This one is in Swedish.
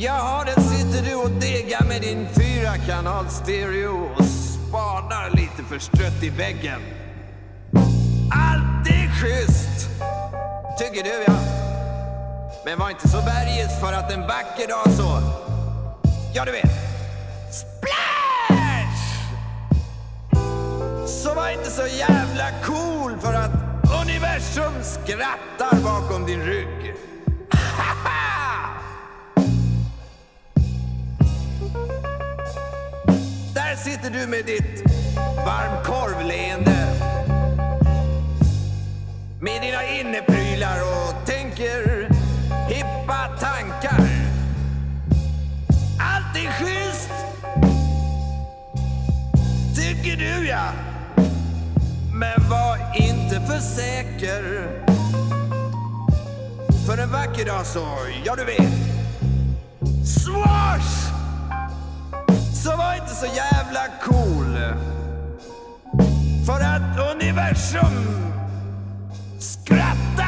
Jaha, där sitter du och degar med din fyra kanal stereo och spanar lite förstrött i väggen. Allt är schysst, tycker du ja. Men var inte så bergis för att en vacker dag så, ja du vet, splash! Så var inte så jävla cool för att universum skrattar bakom din rygg. Där sitter du med ditt varmkorvleende. Med dina inneprylar och tänker hippa tankar. Allt är schysst! Tycker du ja. Men var inte för säker. För en vacker dag så, ja du vet. Swash! Så jävla cool. För att universum skrattar